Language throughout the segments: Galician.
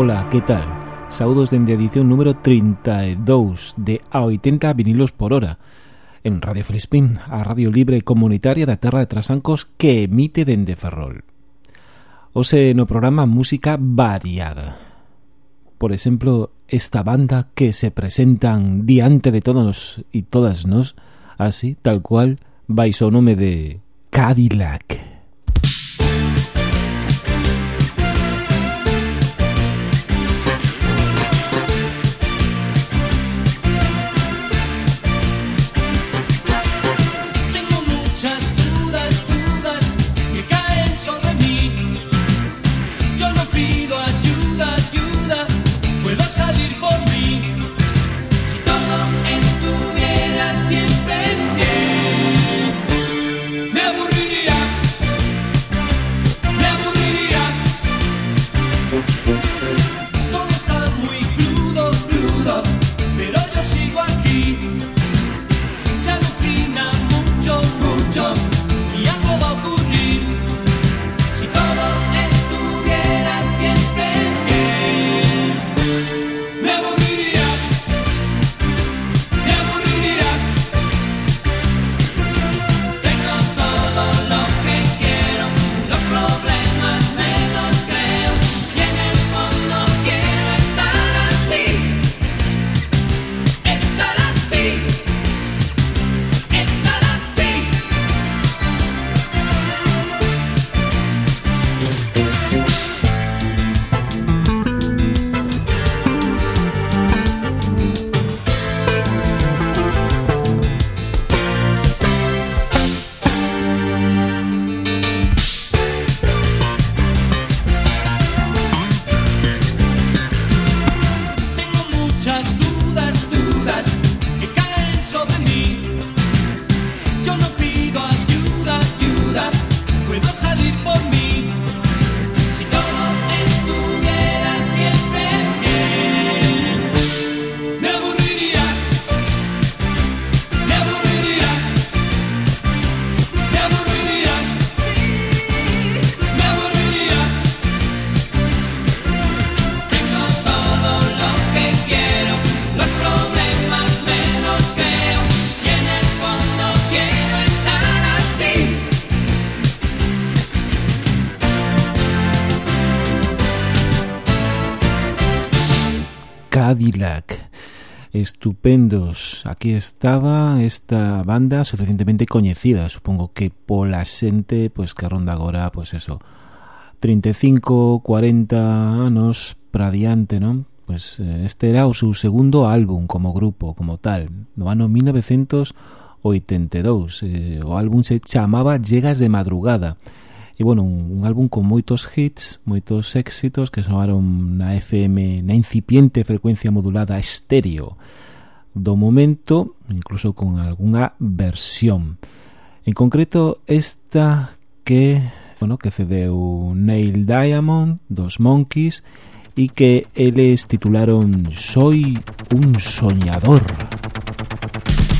Ola, que tal? Saudos dende a edición número 32 de A80 vinilos por hora en Radio Felispín, a radio libre comunitaria da Terra de Trasancos que emite dende Ferrol. Ose no programa música variada. Por exemplo, esta banda que se presentan diante de todos e todas nos, así, tal cual, vai o nome de Cadillac. Cadillac. Estupendos. Aquí estaba esta banda suficientemente coñecida, supongo que pola xente pois que ronda agora, pois eso, 35, 40 anos pra diante, non? Pois este era o seu segundo álbum como grupo, como tal, no ano 1982. Eh, o álbum se chamaba Llegas de madrugada E, bueno, un, un álbum con moitos hits, moitos éxitos que soaron na FM, na incipiente frecuencia modulada estéreo do momento, incluso con algunha versión. En concreto, esta que, bueno, que cedeu Neil Diamond dos Monkeys e que eles titularon Soy un soñador. Soy un soñador.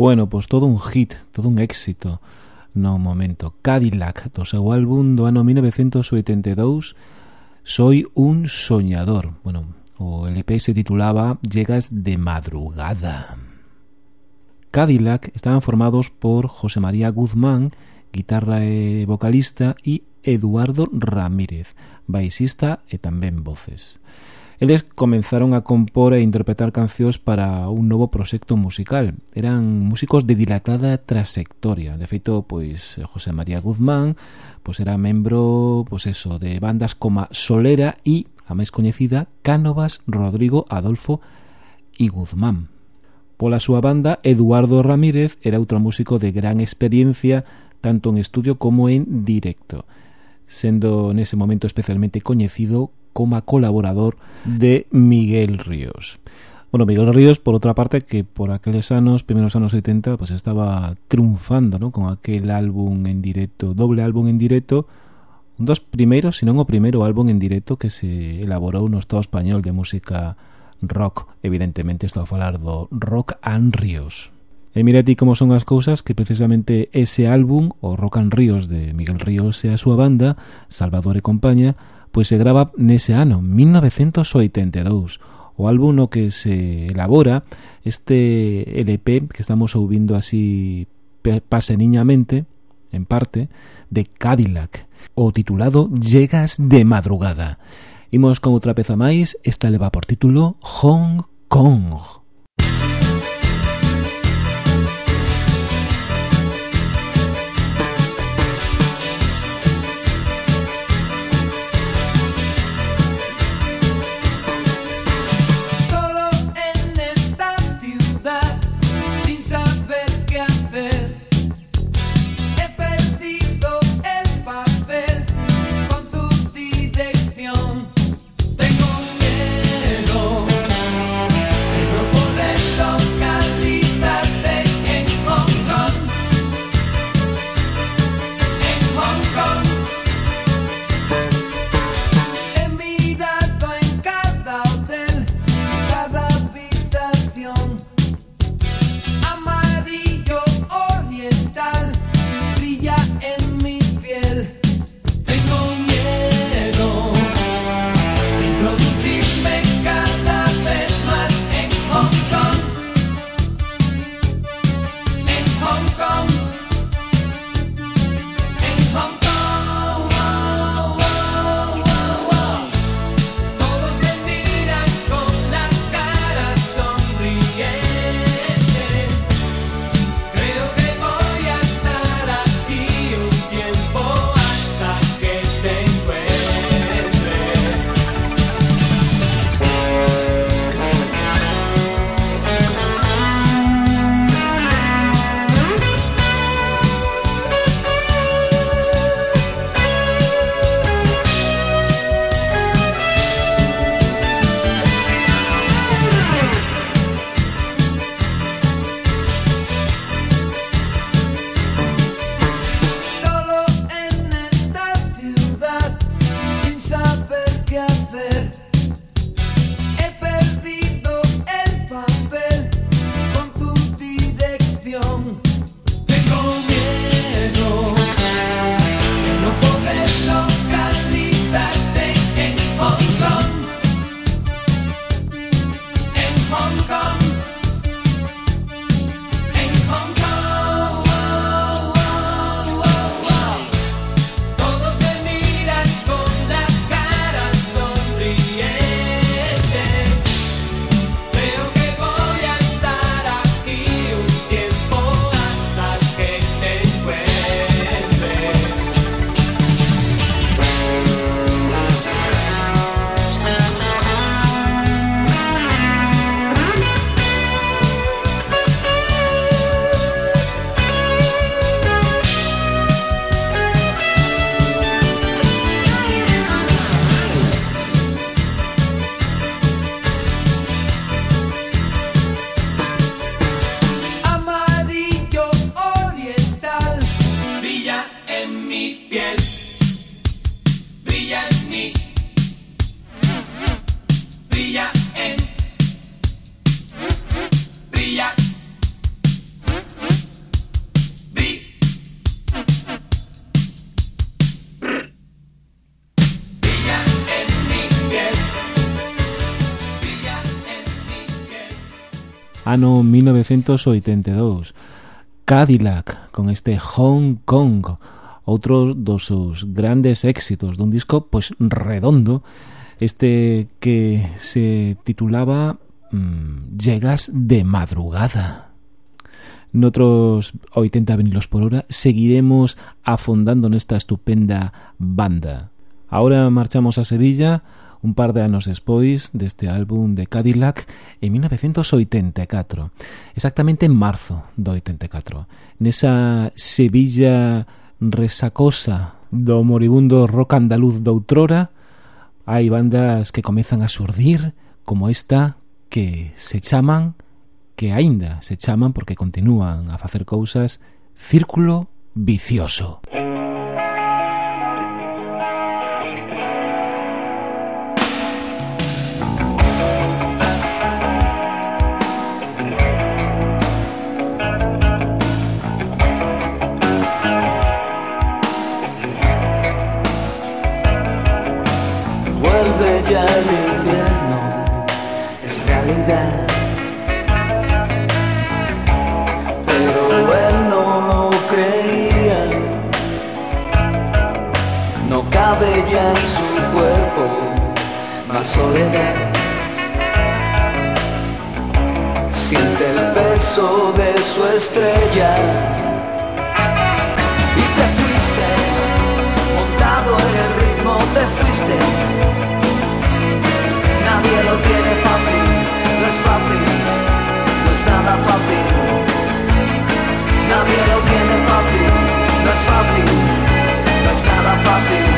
Bueno, pois todo un hit, todo un éxito no momento. Cadillac, do seu álbum do ano 1982, Soy un soñador. Bueno, o LP se titulaba Llegas de madrugada. Cadillac estaban formados por José María Guzmán, guitarra e vocalista, e Eduardo Ramírez, baixista e tamén voces. Eles comenzaron a compor e interpretar cancións para un novo proxecto musical. Eran músicos de dilatada trasectoria. De feito, pois José María Guzmán pois era membro pois eso, de bandas como Solera e, a máis coñecida, Cánovas, Rodrigo, Adolfo e Guzmán. Pola súa banda, Eduardo Ramírez era outro músico de gran experiencia tanto en estudio como en directo sendo nese momento especialmente coñecido como colaborador de Miguel Ríos. Bueno, Miguel Ríos, por outra parte, que por aqueles anos, primeros anos 80, pues estaba triunfando, ¿no? Con aquel álbum en directo, doble álbum en directo, un dos primeiros, senón o primeiro álbum en directo que se elaborou no Estado Español de música rock. Evidentemente, estou a falar do Rock and Ríos. E eh, mira ti como son as cousas que precisamente ese álbum, o Rock and Ríos de Miguel Ríos e a súa banda, Salvador e Compaña, pois se grava nese ano, 1982. O álbum no que se elabora este LP que estamos ouvindo así paseniñamente, en parte, de Cadillac, o titulado Llegas de madrugada. Imos con outra peza máis, esta leva por título Hong Kong. 1982. Cadillac con este Hong Kong, outro dos seus grandes éxitos dun disco pois redondo, este que se titulaba mmm, Llegas de madrugada. Notros 80 vinilos por hora seguiremos afondando nesta estupenda banda. Ahora marchamos a Sevilla un par de anos despois deste álbum de Cadillac en 1984, exactamente en marzo do 84, nesa Sevilla resacosa do moribundo rock andaluz de outrora, hai bandas que comezan a surdir como esta que se chaman que aínda se chaman porque continúan a facer cousas Círculo Vicioso. Música más soledad. Siente el peso de su estrella. Y te fuiste, montado en el ritmo, te fuiste nadie lo tiene fácil, no es fácil, no es nada fácil. Nadie lo tiene fácil, no es fácil, no es nada fácil.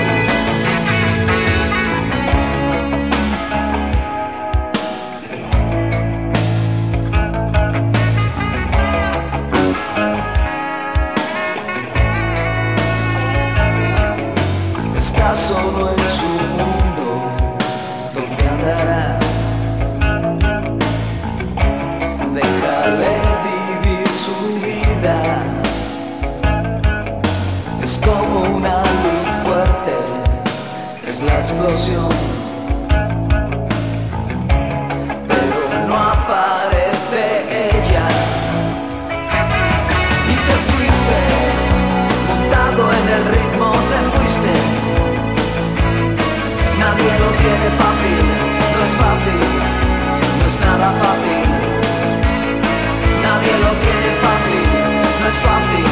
it's 15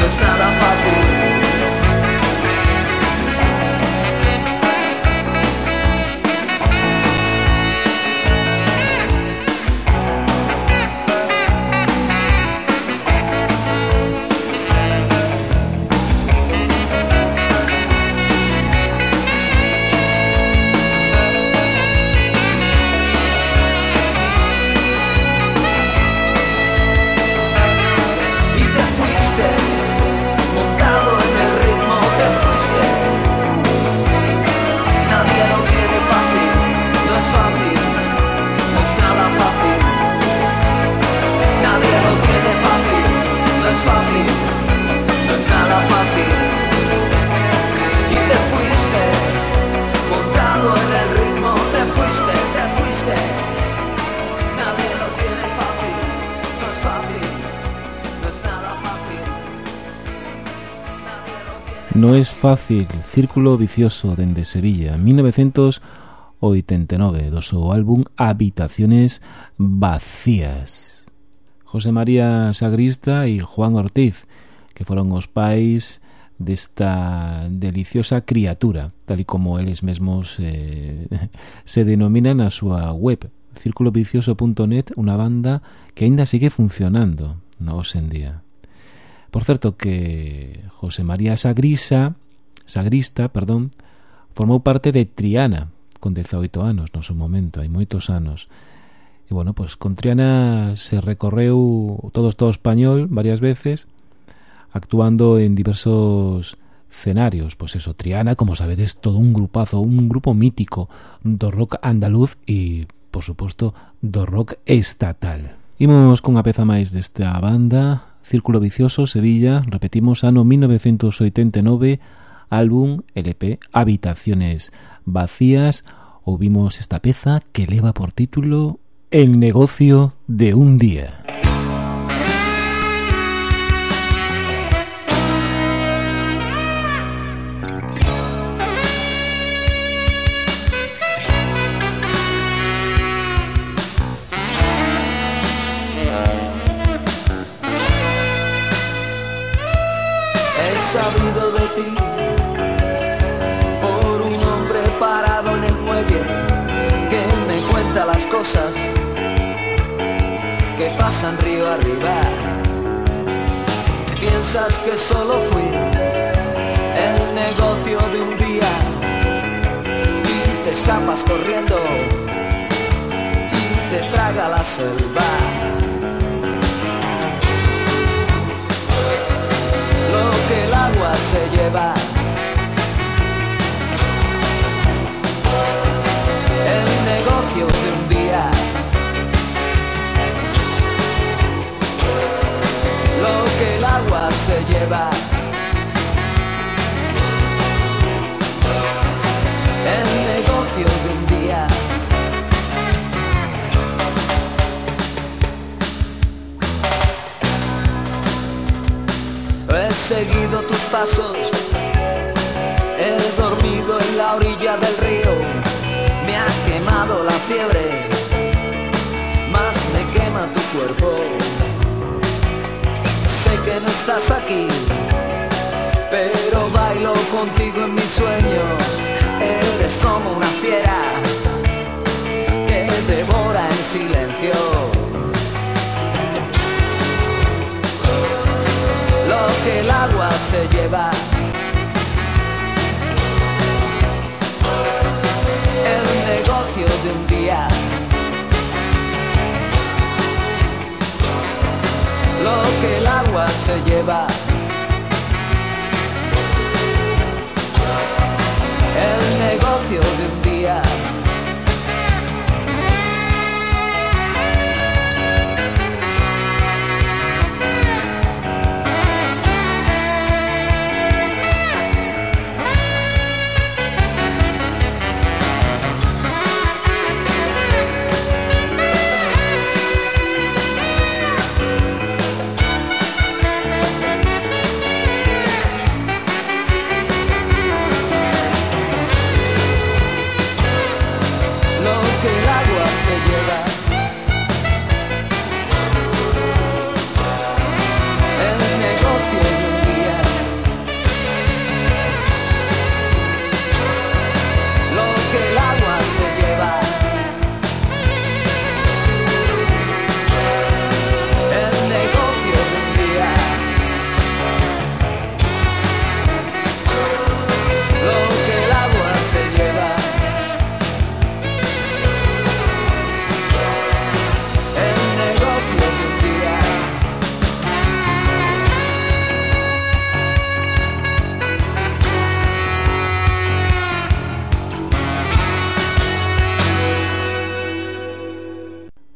Let's not have No es fácil, Círculo Vicioso dende Sevilla, 1989, do seu álbum Habitaciones Vacías. José María Sagrista e Juan Ortiz, que foron os pais desta deliciosa criatura, tal e como eles mesmos eh, se denominan a súa web, circulovicioso.net, unha banda que aínda sigue funcionando no os en día. Por certo que José María Sagrisa, Sagrista, perdón, formou parte de Triana con 18 anos no seu momento, hai moitos anos. E bueno, pois con Triana se recorreu todo todo español varias veces actuando en diversos escenarios, pois eso, Triana, como sabedes, todo un grupazo, un grupo mítico do rock andaluz e, por suposto, do rock estatal. Imos cunha peza máis desta banda, Círculo Vicioso, Sevilla, repetimos, ano 1989, álbum LP Habitaciones Vacías. Ouvimos esta peza que leva por título El negocio de un día. Que solo fui el negocio de un día y te escapas corriendo y te traga la selva. Lo que el agua se lleva. El negocio de un El negocio de un día. He seguido tus pasos, he dormido en la orilla del río, me ha quemado la fiebre, más me quema tu cuerpo estás aquí, pero bailo contigo en mis sueños. Eres como una fiera que devora en silencio. Lo que el agua se lleva. El negocio de un día. Lo que el agua se lleva. El negocio de un día.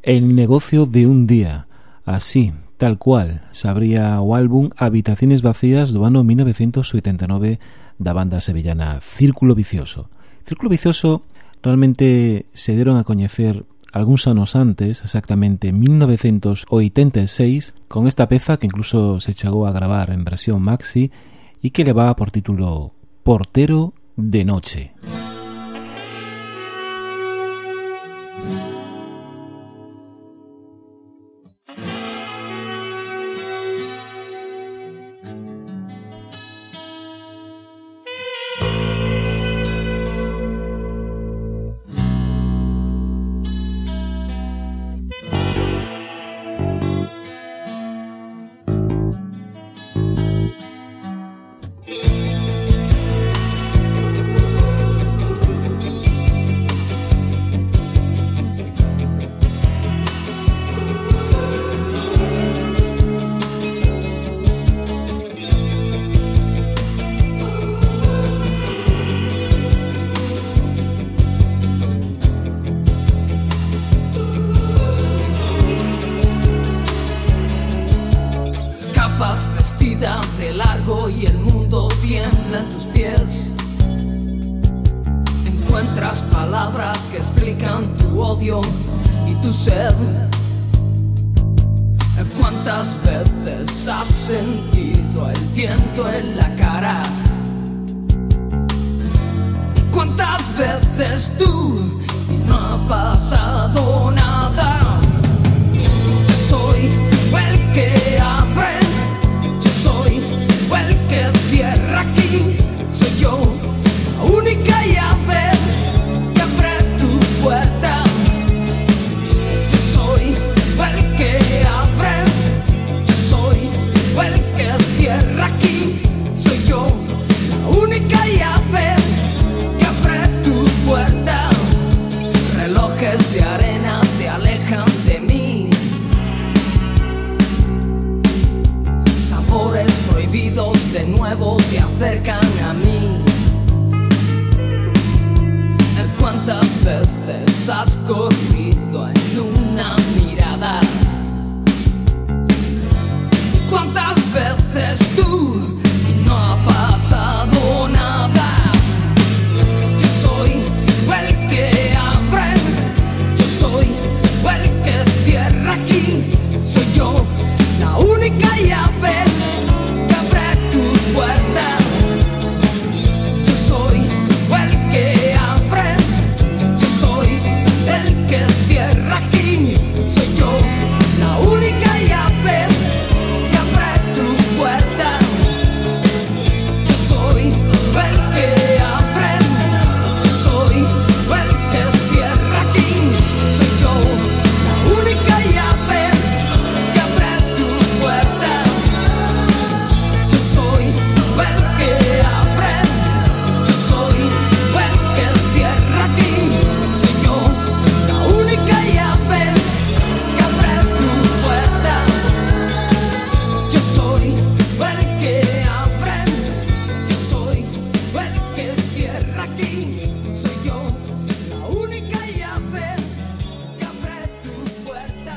El negocio de un día, así, tal cual, sabría o álbum Habitaciones Vacías do ano 1989 da banda sevillana Círculo Vicioso. Círculo Vicioso realmente se deron a coñecer algúns anos antes, exactamente 1986, con esta peza que incluso se chegou a gravar en versión maxi e que levaba por título Portero de Noche. Música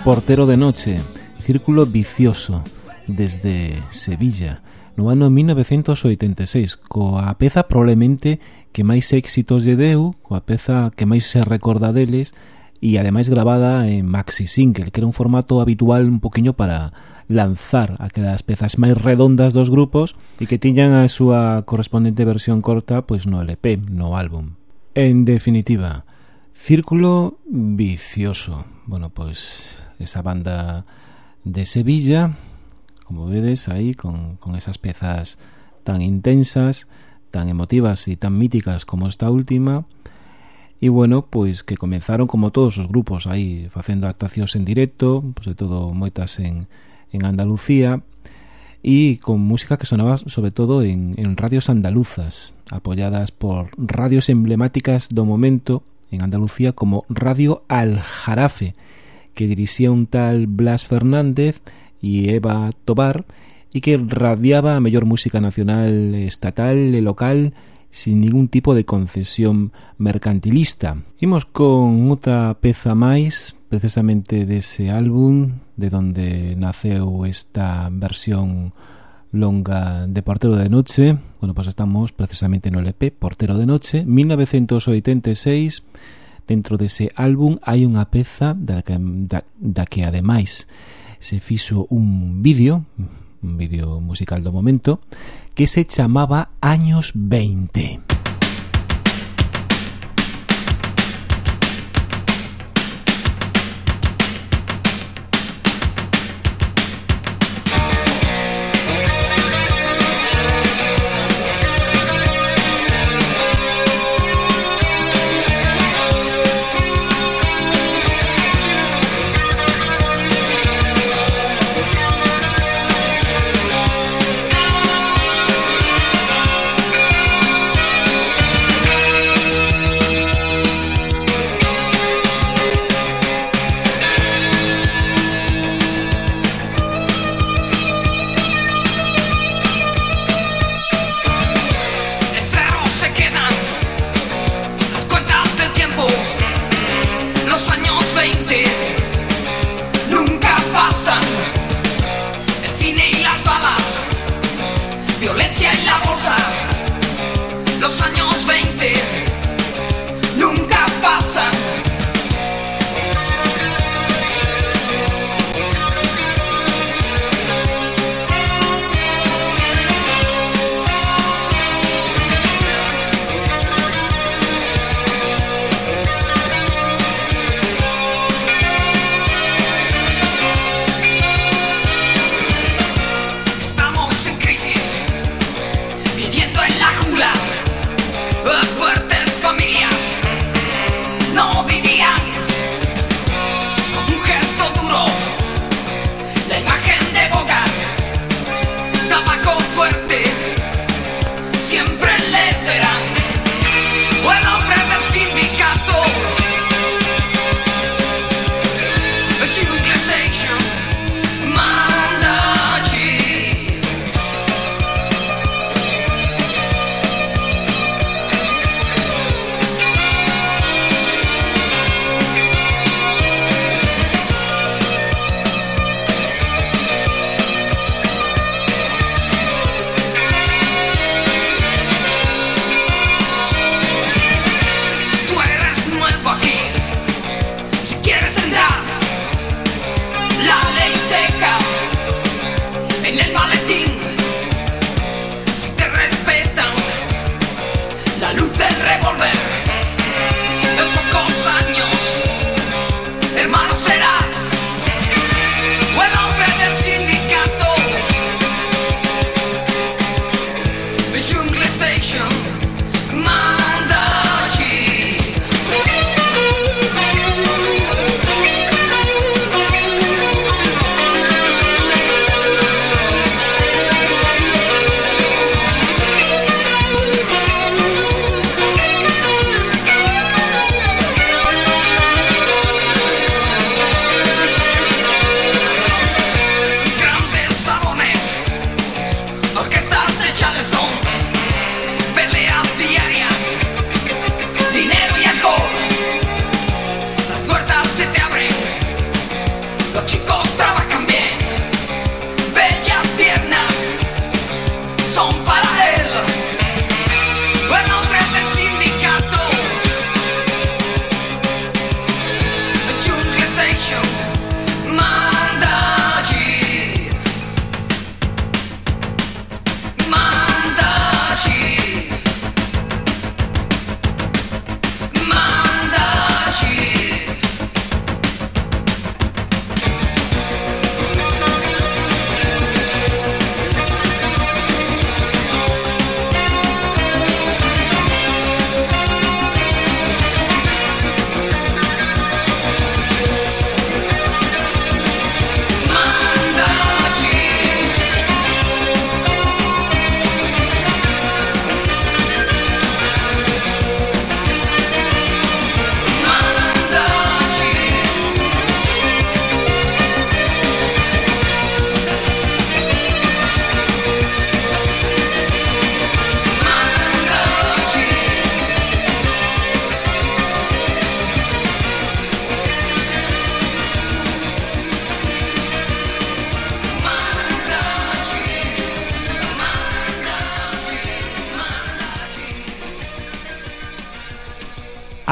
Portero de Noche, Círculo Vicioso, desde Sevilla, no ano 1986, coa peza probablemente que máis éxitos lle deu, coa peza que máis se recorda deles, e ademais grabada en maxi single, que era un formato habitual un poquinho para lanzar aquelas pezas máis redondas dos grupos e que tiñan a súa correspondente versión corta pois no LP, no álbum. En definitiva, Círculo Vicioso. Bueno, pois esa banda de Sevilla, como vedes aí, con, con esas pezas tan intensas, tan emotivas e tan míticas como esta última. E bueno, pois que comenzaron como todos os grupos aí facendo actuacións en directo, sobre todo moitas en, en Andalucía, e con música que sonaba sobre todo en, en radios andaluzas, apoyadas por radios emblemáticas do momento en Andalucía como Radio Aljarafe, que dirixía un tal Blas Fernández y Eva Tobar e que radiaba a mellor música nacional, estatal e local sin ningún tipo de concesión mercantilista. Imos con outra peza máis, precisamente dese álbum de donde naceu esta versión longa de Portero de Noche. Bueno, pues estamos precisamente no LP Portero de Noche 1986 Dentro dese álbum hai unha peza da que, da, da que ademais se fixo un vídeo un vídeo musical do momento que se chamaba Años 20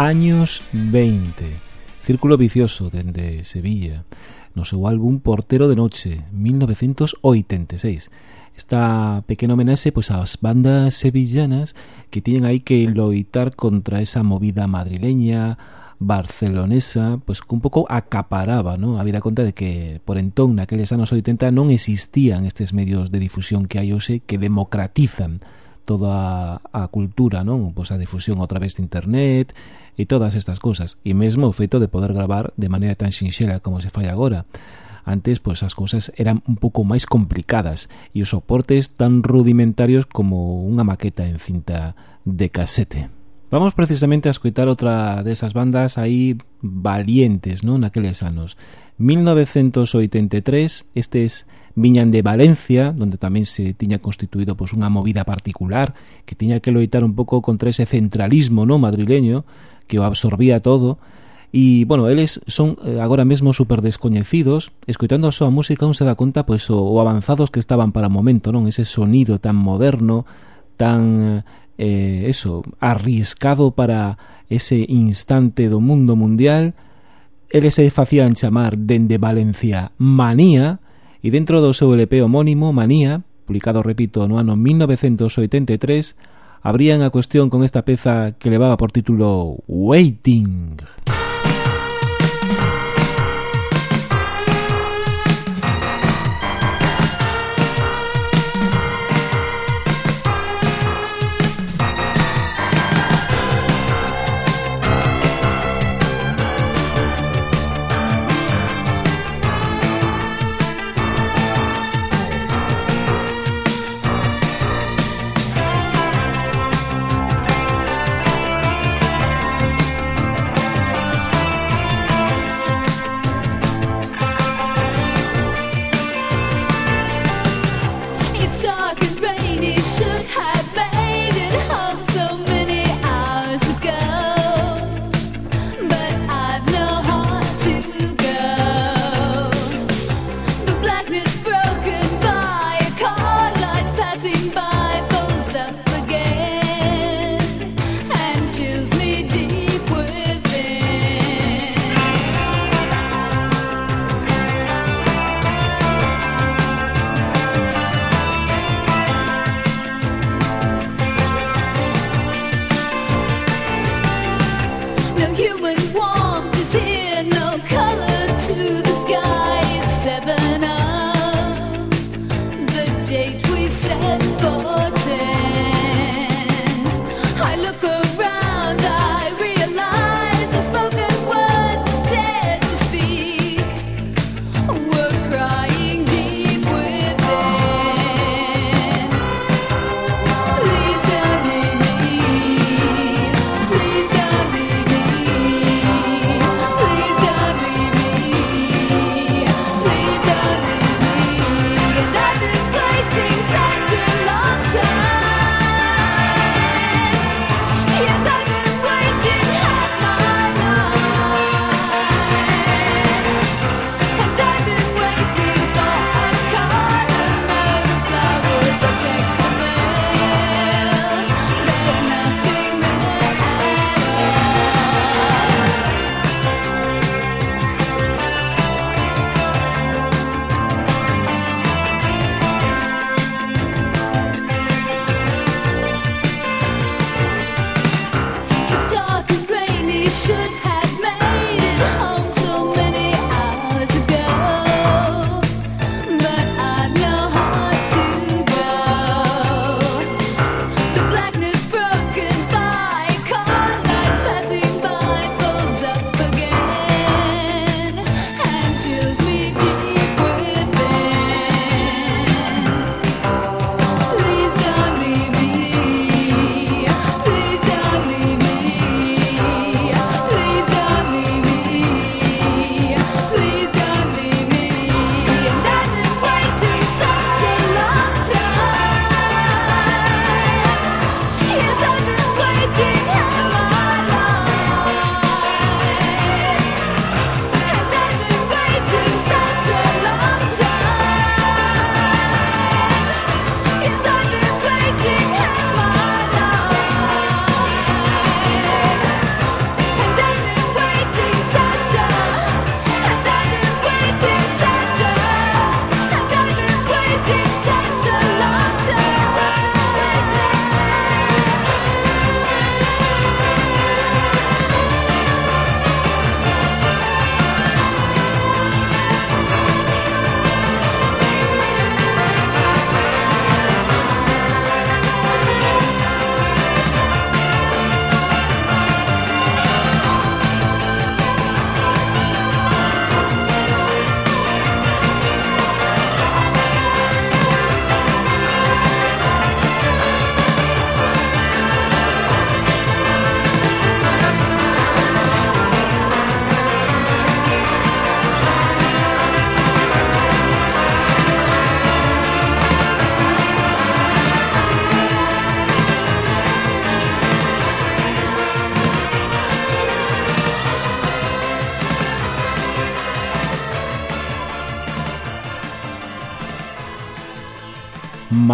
años 20. Círculo Vicioso, dende Sevilla, no seu álbum Portero de Noche, 1986. Esta pequena homenaxe pois, ás bandas sevillanas que tiñen aí que loitar contra esa movida madrileña, barcelonesa, pois que un pouco acaparaba, no? A vida conta de que por entón, naqueles anos 80, non existían estes medios de difusión que hai hoxe que democratizan toda a cultura, non? Pois a difusión a través de internet e todas estas cousas. E mesmo o feito de poder gravar de maneira tan sinxela como se fai agora. Antes, pois as cousas eran un pouco máis complicadas e os soportes tan rudimentarios como unha maqueta en cinta de casete. Vamos precisamente a escoitar outra desas bandas aí valientes, non? Naqueles anos. 1983, estes viñan de Valencia, donde tamén se tiña constituído pois, unha movida particular que tiña que loitar un pouco contra ese centralismo no? madrileño que o absorbía todo, E, bueno, eles son eh, agora mesmo super descoñecidos Escoitando a súa música un se dá conta pois, o, o avanzados que estaban para o momento non Ese sonido tan moderno, tan eh, eso, arriscado para ese instante do mundo mundial eles se facían chamar dende Valencia Manía e dentro do seu LP homónimo Manía, publicado, repito, no ano 1983, abrían a cuestión con esta peza que levaba por título Waiting. Waiting.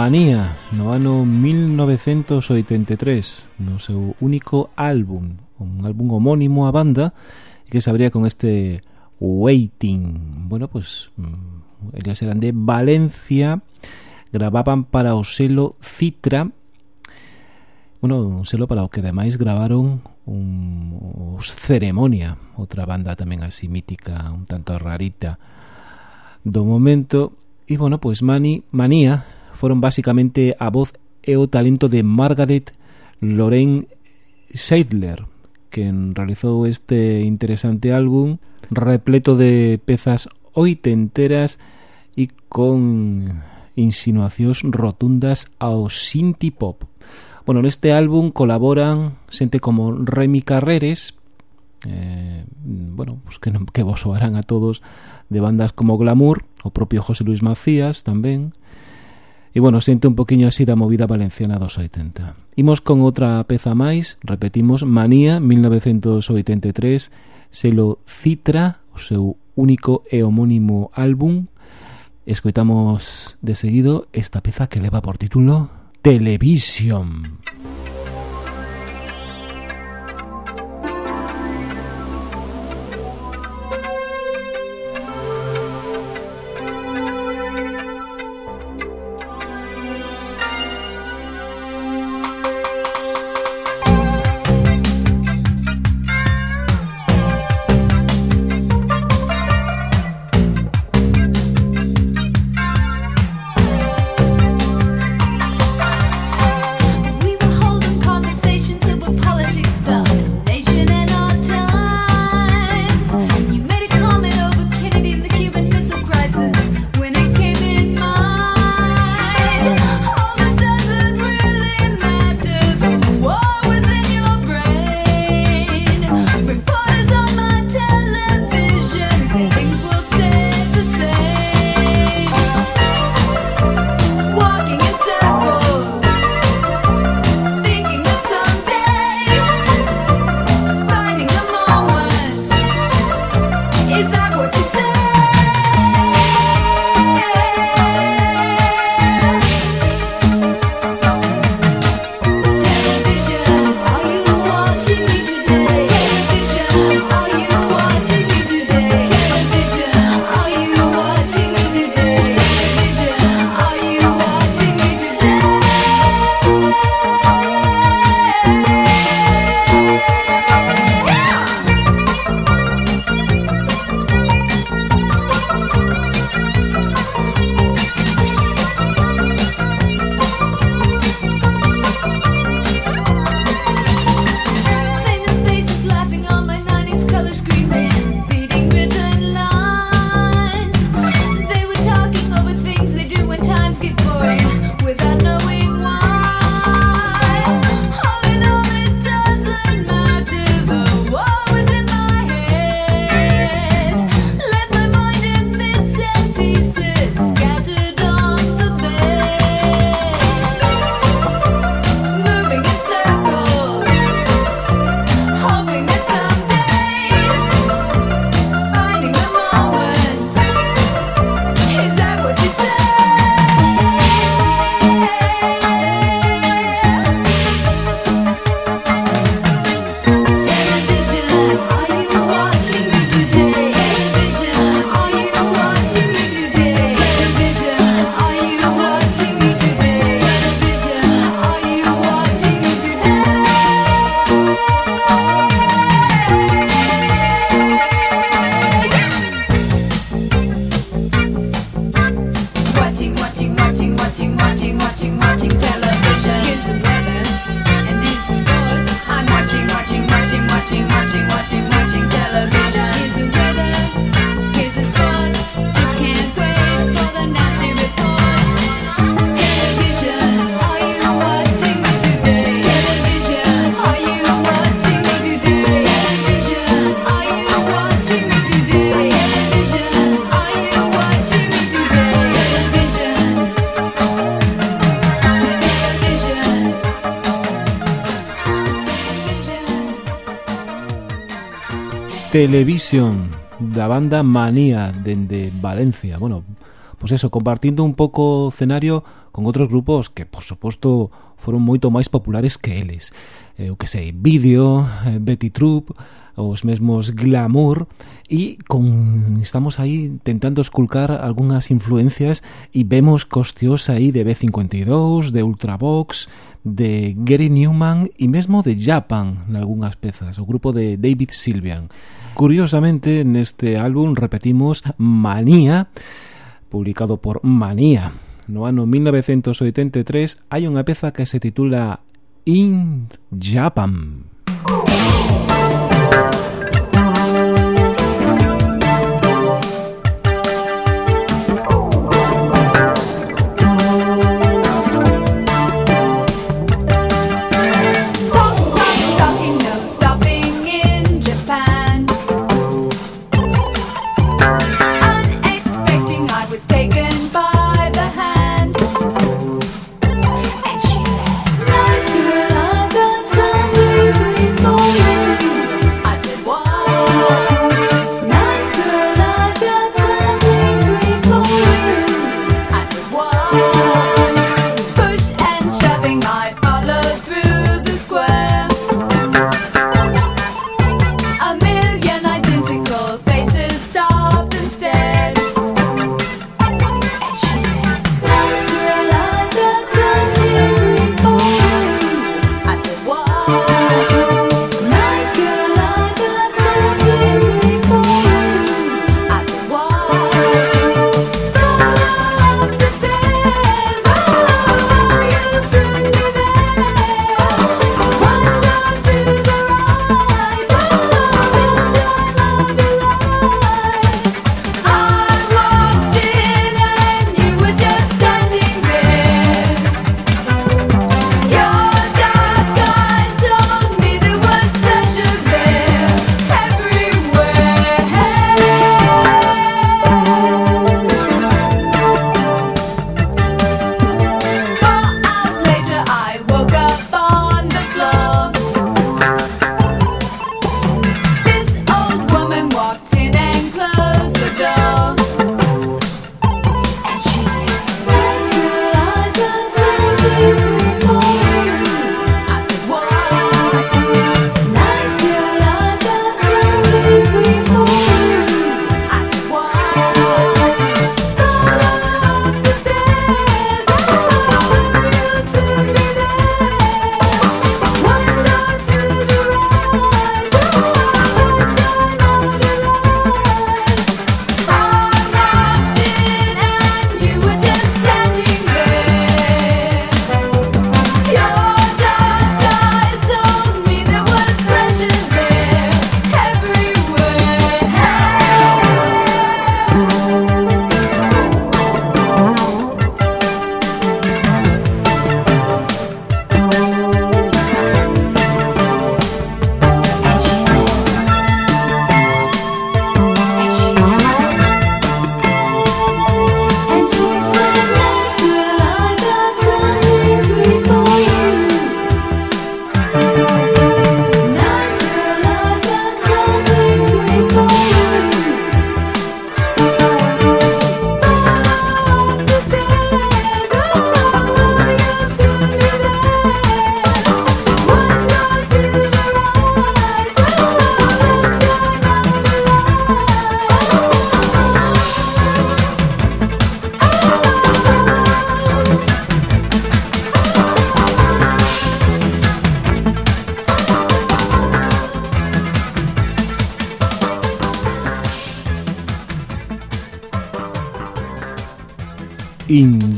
Manía no ano 1983 no seu único álbum un álbum homónimo a banda que se abría con este Waiting. Bueno, pues mm, elías eran de Valencia gravaban para o selo Citra. Bueno, un selo para o que ademais gravaron un, os Ceremonia outra banda tamén así mítica un tanto rarita do momento. E bueno, pois pues, Mani, Manía foron basicamente a voz e o talento de Margaret Lorraine Seidler, quen realizou este interesante álbum repleto de pezas oitenteras e con insinuacións rotundas ao synth pop. Bueno, neste álbum colaboran xente como Remy Carreres, eh, bueno, pues que, que vos soarán a todos de bandas como Glamour, o propio José Luis Macías tamén, E bueno, sente un poquinho así da movida valenciana dos 80. Imos con outra peza máis, repetimos, Manía, 1983, selo Citra, o seu único e homónimo álbum. Escoitamos de seguido esta peza que leva por título Televisión. Televisión. Television da banda Manía dende Valencia. Bueno, pois pues eso, compartindo un pouco o con outros grupos que, por suposto, foron moito máis populares que eles. Eh, o que sei, Vídeo, eh, Betty Troop, os mesmos glamour e con, estamos aí tentando esculcar algunhas influencias e vemos costeos aí de B52, de Ultravox, de Gary Newman e mesmo de Japan nalgúnas pezas, o grupo de David Sylvian. Curiosamente, neste álbum repetimos Manía, publicado por Manía. No ano 1983 hai unha peza que se titula in Japan.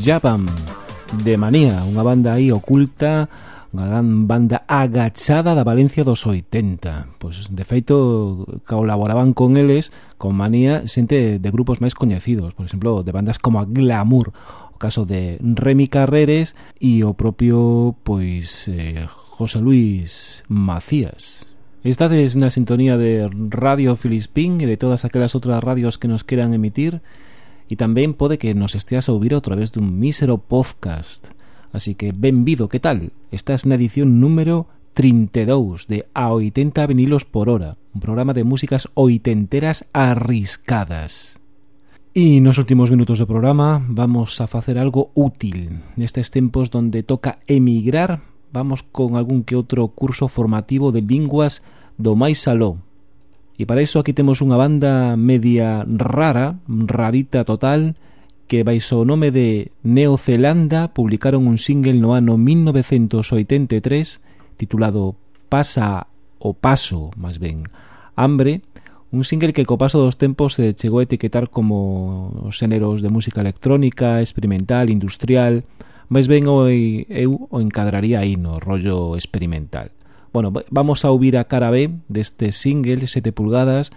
Japan de Manía, unha banda aí oculta, unha gran banda agachada da Valencia dos 80. Pois de feito colaboraban con eles con Manía xente de grupos máis coñecidos, por exemplo, de bandas como a Glamour, o caso de Remy Carreres e o propio pois eh, José Luis Macías. Estades na sintonía de Radio Filispín e de todas aquelas outras radios que nos queran emitir E tamén pode que nos esteas a ouvir a través dun mísero podcast. Así que benvido, que tal? Estás na edición número 32 de A 80 vinilos por hora, un programa de músicas oitenteras arriscadas. E nos últimos minutos do programa vamos a facer algo útil. Nestes tempos donde toca emigrar, vamos con algún que outro curso formativo de linguas do máis aló, E para iso aquí temos unha banda media rara, rarita total, que baixo o nome de Neozelanda publicaron un single no ano 1983 titulado Pasa o Paso, máis ben, Hambre, un single que co paso dos tempos se chegou a etiquetar como os xéneros de música electrónica, experimental, industrial, máis ben eu, eu o encadraría aí no rollo experimental. Bueno, vamos a ouvir a cara B deste single, 7 pulgadas,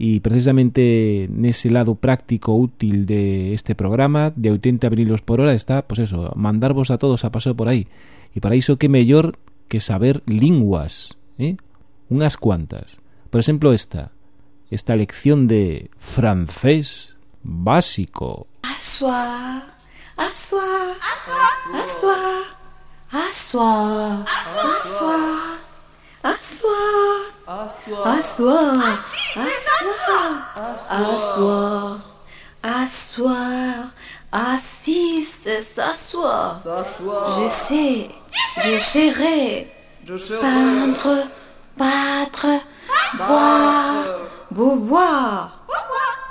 e precisamente nese lado práctico útil de este programa de 80 vinilos por hora está, pues eso, mandarvos a todos a paso por aí. E para iso que mellor que saber linguas, eh? unhas cuantas. Por exemplo esta, esta lección de francés básico. Assoir, assoir, assoir, assoir, assoir, assoir, assoir, assis, s'asseoir. Je sais, je serai, peindre, battre, boire. boire.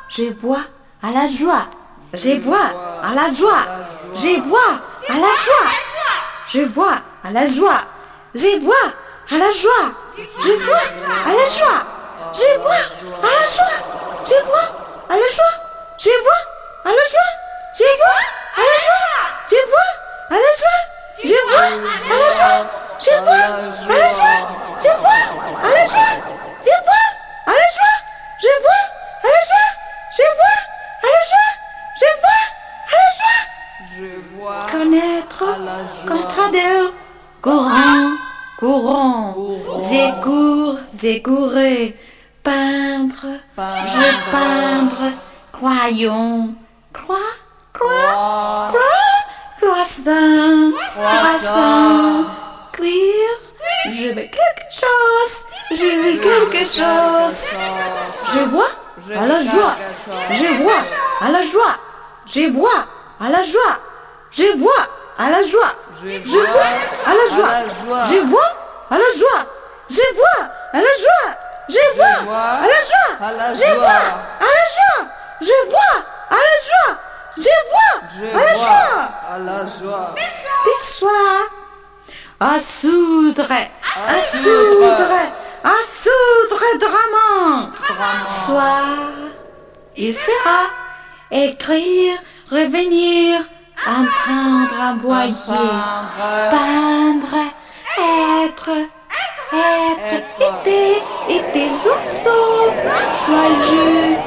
Je bois à la joie. Je bois à la joie. Je bois à la joie. Je bois à la joie. Je bois à la joie. Je bois à la joie. Je bois à la joie. Je bois à la joie. Je bois à la joie. Je bois à la joie. Je bois à la joie. Je bois à la joie. Je bois à la joie. Je bois à la joie. Je bois à la joie. Je vois à la joie Je vois à la joie Je vois à la joie Je vois Connaître. Contradère Courant Courant. Zécour Zécouré Peindre Je peindre. Croyons. Croix Croix Croix. Croissant Croissant. Cuir Je veux quelque chose. Je veux quelque chose. je vois à la joie. Je vois à la joie. Je vois à la joie. Je vois à la joie. Je vois à la joie. Je vois à la joie. Je vois à la joie. Je vois à la joie. Je vois à la joie. Je vois à la joie. Je vois à la joie. À la joie. Des soirs. À soudre. À soudre à soudre Dramant. Soir, il sera écrire, revenir, entendre, aboyer, peindre, être, être, été, été oiseaux, joyeux,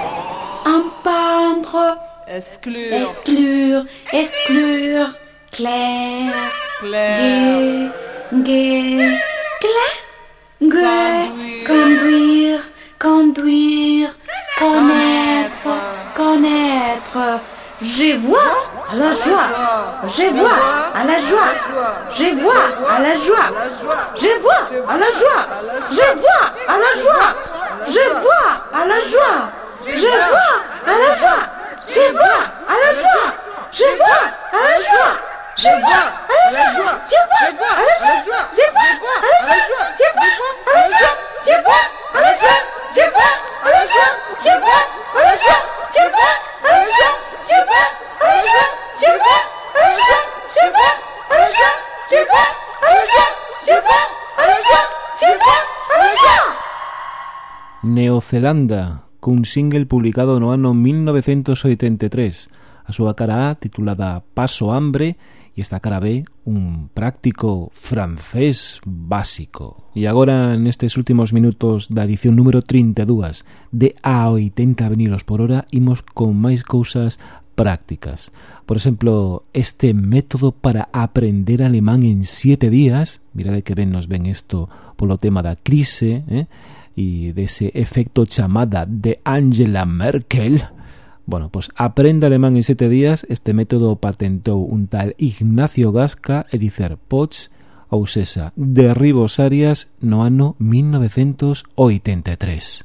peindre, exclure, exclure, exclure, clair, clair, gai, clair. Conduire, conduire, connaître, connaître. Je vois à la joie, je vois à la joie, je vois à la joie, je vois à la joie, je vois à la joie, je vois à la joie, je vois à la joie, je vois à la joie, je vois à la joie. Je vois, je vois, je vois, je vois, je vois, je vois, single publicado no ano 1983, a súa cara titulada Paso Hambre e esta cara B un práctico francés básico. E agora nestes últimos minutos da edición número 32 de A 80 vinilos por hora imos con máis cousas prácticas. Por exemplo, este método para aprender alemán en siete días, mirade que ben nos ven isto polo tema da crise, eh? e dese efecto chamada de Angela Merkel, Bueno, pues Aprende Alemán en sete días este método patentou un tal Ignacio Gasca e dicer Pots ou Sesa de Ribos Arias no ano 1983.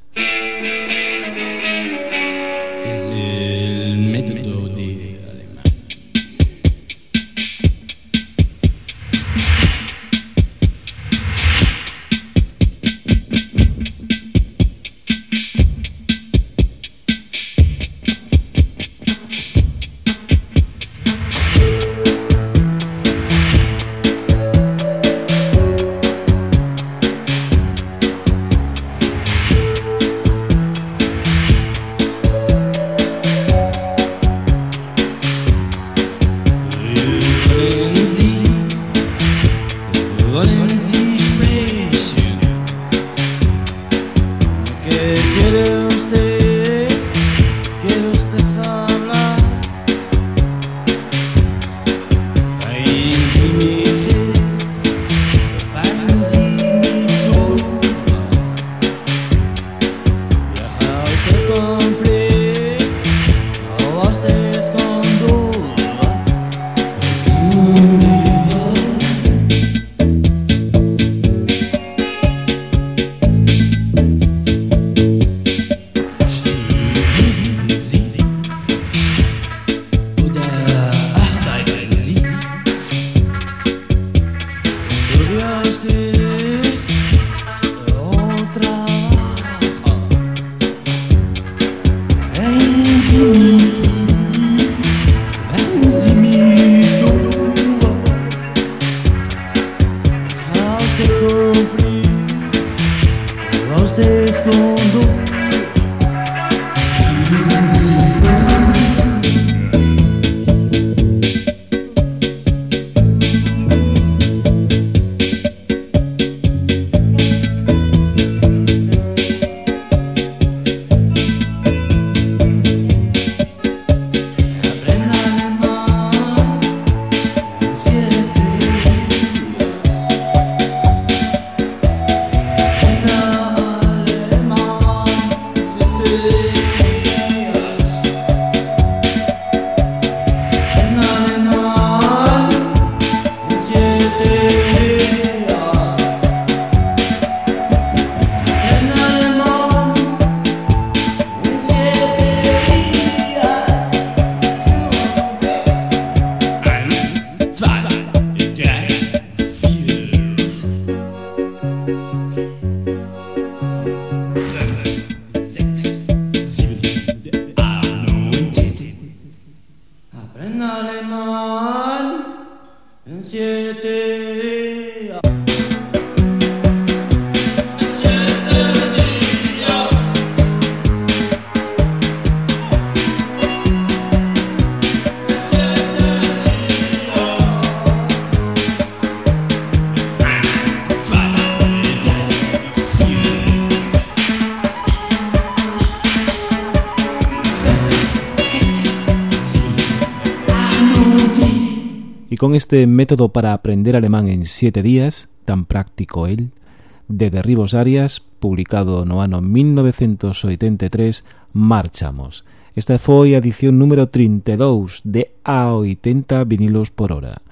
este método para aprender alemán en siete días, tan práctico él, de Derribos Arias, publicado no ano 1983, marchamos. Esta foi a edición número 32 de A80 vinilos por hora.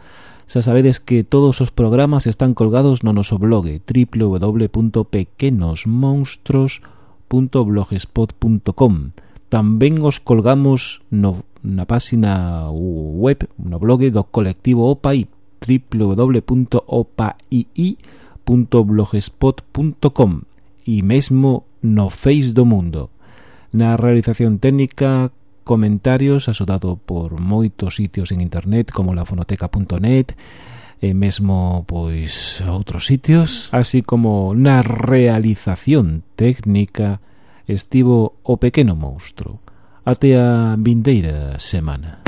Xa sabedes que todos os programas están colgados no noso blog www.pequenosmonstros.blogspot.com tamén os colgamos no, na páxina web, no blog do colectivo OPAI, www.opaii.blogspot.com e mesmo no Face do Mundo. Na realización técnica, comentarios asodado por moitos sitios en internet como lafonoteca.net e mesmo pois outros sitios, así como na realización técnica estivo o pequeno monstro. Até a vindeira semana.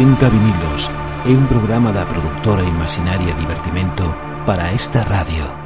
Vinilos é un programa da productora Imaginaria Divertimento para esta radio.